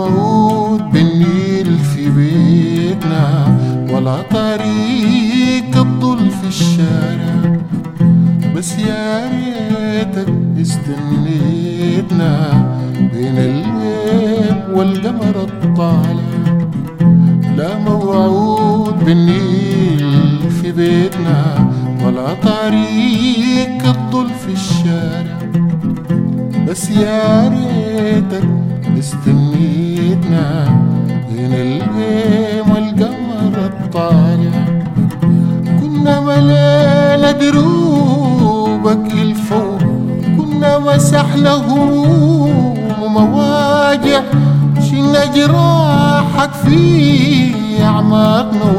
موعود بالنيل في بيتنا ولا طريق الضل في الشارع. بس يا ريتك استنيتنا بين الليل والقمر الطالع. لا موعود بالنيل في بيتنا ولا طريق الضل في الشارع. بس يا ريتك استنيتنا بين الغيم والقمر الطالع. كنا ملينا دروبك الفوق كنا مسحنا هموم ومواجع شلنا جراحك في أعماقنا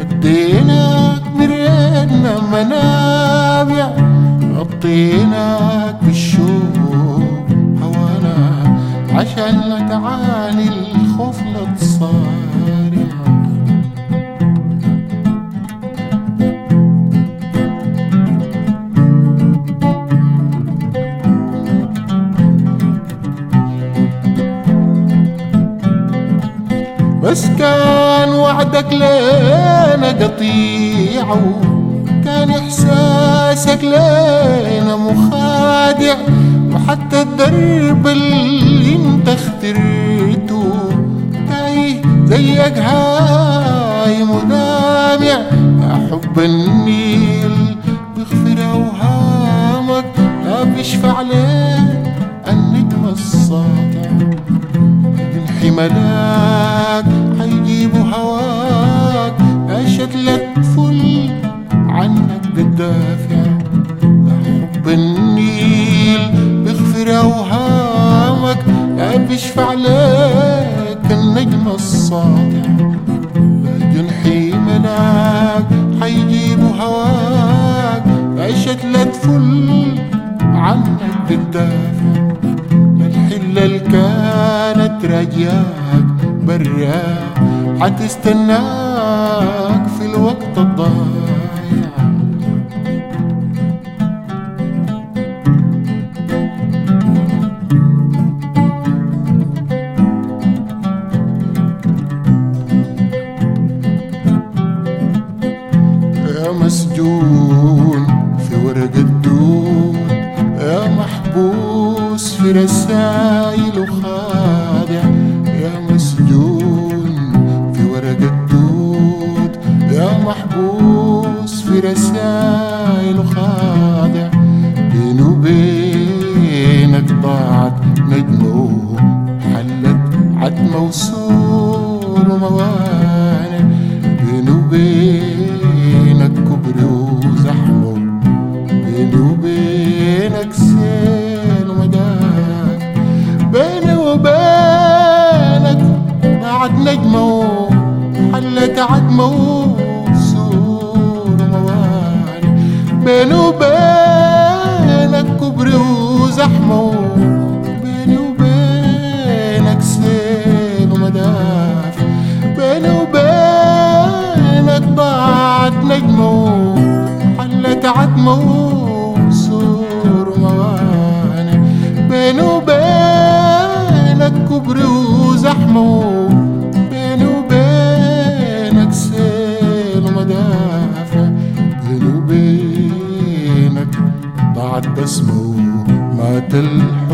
أديناك مرينا منابع. غطيناك بس كان وعدك لنا قطيع كان إحساسك لنا مخادع وحتى الدرب اللي انت اخترته تايه زيك هاي مدامع يا حب النيل بيغفر أوهامك لا بيشفع لك النجم الساطع يمحي ملاك النجم الساطع جنحي ملاك حيجيبوا هواك. عيشت لا تفل عنك بالدافع الحلة اللي كانت راجياك برا حتستناك في الوقت الضايع مسجون في ورق الدود. يا محبوس في رسايل وخادع. يا مسجون في ورق الدود. يا محبوس في رسايل وخادع. بيني وبينك ضاعت نجمه حلت عتمة وسور وموانع ضاعت نجمة حلت عتمة وسور وموانع بيني وبينك كبر وزحمة بيني وبينك سيل ومدافع. بيني وبينك ضاعت نجمة حلت عتمه وسور موانع. بيني وبينك كبر وزحمة وبينك ضاعت بسمه مات الحب